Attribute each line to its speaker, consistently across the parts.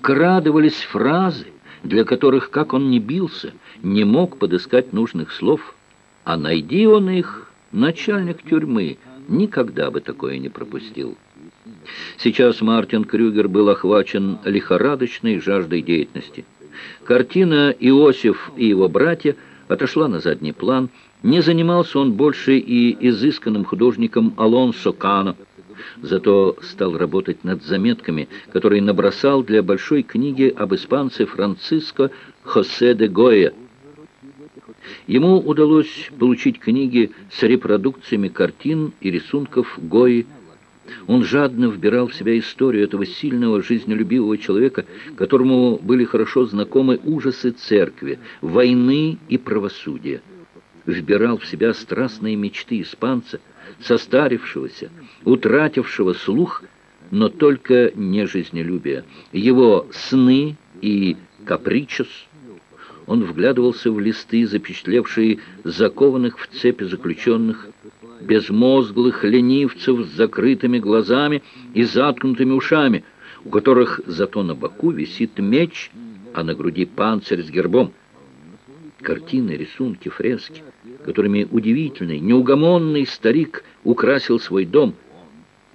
Speaker 1: вкрадывались фразы, для которых, как он ни бился, не мог подыскать нужных слов. А найди он их, начальник тюрьмы никогда бы такое не пропустил. Сейчас Мартин Крюгер был охвачен лихорадочной жаждой деятельности. Картина «Иосиф и его братья» отошла на задний план. Не занимался он больше и изысканным художником Алонсо Кано, зато стал работать над заметками, которые набросал для большой книги об испанце Франциско Хосе де Гоя. Ему удалось получить книги с репродукциями картин и рисунков Гои. Он жадно вбирал в себя историю этого сильного, жизнелюбивого человека, которому были хорошо знакомы ужасы церкви, войны и правосудия. Вбирал в себя страстные мечты испанца, состарившегося, утратившего слух, но только не жизнелюбие. Его сны и капричос – он вглядывался в листы, запечатлевшие закованных в цепи заключенных, безмозглых ленивцев с закрытыми глазами и заткнутыми ушами, у которых зато на боку висит меч, а на груди панцирь с гербом. Картины, рисунки, фрески, которыми удивительный, неугомонный старик украсил свой дом.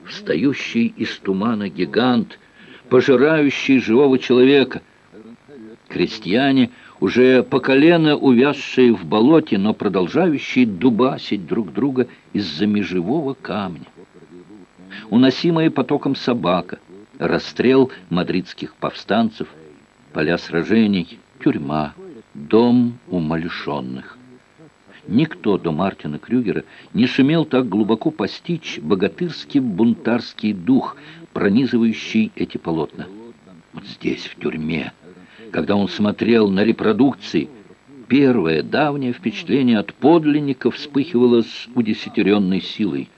Speaker 1: Встающий из тумана гигант, пожирающий живого человека. Крестьяне — уже по колено увязшие в болоте, но продолжающие дубасить друг друга из-за межевого камня. Уносимая потоком собака, расстрел мадридских повстанцев, поля сражений, тюрьма, дом умалишенных. Никто до Мартина Крюгера не сумел так глубоко постичь богатырский бунтарский дух, пронизывающий эти полотна. Вот здесь, в тюрьме, когда он смотрел на репродукции, первое давнее впечатление от подлинника вспыхивало с удесятеренной силой.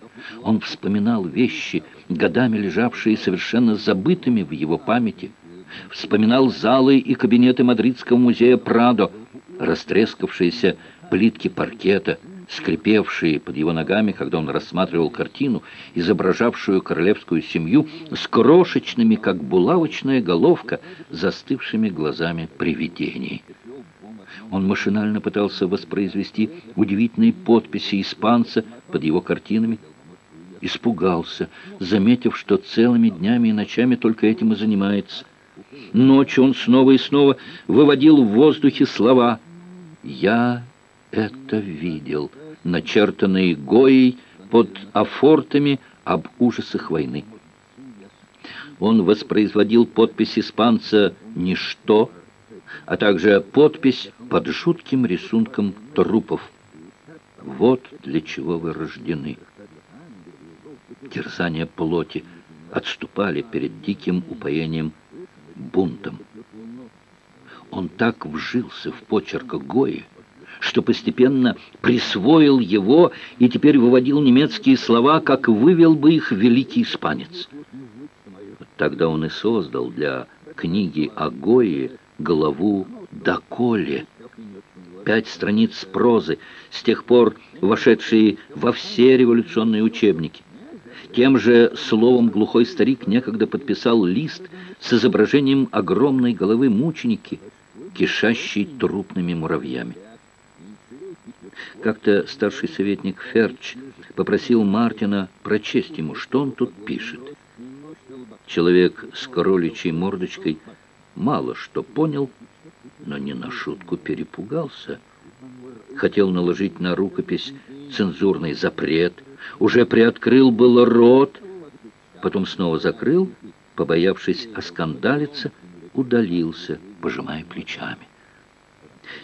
Speaker 1: Он вспоминал вещи, годами лежавшие совершенно забытыми в его памяти. Вспоминал залы и кабинеты Мадридского музея Прадо, растрескавшиеся плитки паркета, скрипевшие под его ногами, когда он рассматривал картину, изображавшую королевскую семью с крошечными, как булавочная головка, застывшими глазами привидений. Он машинально пытался воспроизвести удивительные подписи испанца под его картинами. Испугался, заметив, что целыми днями и ночами только этим и занимается. Ночью он снова и снова выводил в воздухе слова «Я это видел, начертанные Гоей под афортами об ужасах войны. Он воспроизводил подпись испанца «Ничто», а также подпись под жутким рисунком трупов. Вот для чего вы рождены. Терзания плоти отступали перед диким упоением бунтом. Он так вжился в почерк Гои, что постепенно присвоил его и теперь выводил немецкие слова, как вывел бы их великий испанец. Тогда он и создал для книги о Гое главу «Доколе». Пять страниц прозы, с тех пор вошедшие во все революционные учебники. Тем же словом глухой старик некогда подписал лист с изображением огромной головы мученики, кишащей трупными муравьями. Как-то старший советник Ферч попросил Мартина прочесть ему, что он тут пишет. Человек с кроличьей мордочкой мало что понял, но не на шутку перепугался. Хотел наложить на рукопись цензурный запрет, уже приоткрыл было рот, потом снова закрыл, побоявшись оскандалиться, удалился, пожимая плечами.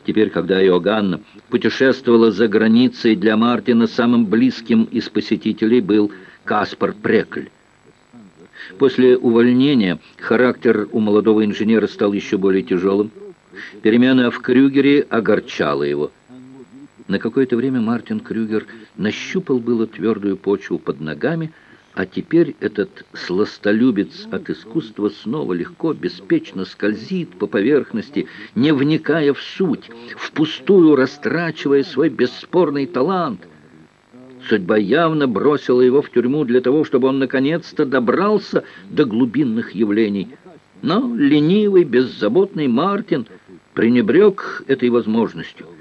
Speaker 1: Теперь, когда Иоганна путешествовала за границей, для Мартина самым близким из посетителей был Каспар Прекль. После увольнения характер у молодого инженера стал еще более тяжелым. Перемена в Крюгере огорчала его. На какое-то время Мартин Крюгер нащупал было твердую почву под ногами, а теперь этот сластолюбец от искусства снова легко, беспечно скользит по поверхности, не вникая в суть, впустую растрачивая свой бесспорный талант. Судьба явно бросила его в тюрьму для того, чтобы он наконец-то добрался до глубинных явлений. Но ленивый, беззаботный Мартин пренебрег этой возможностью –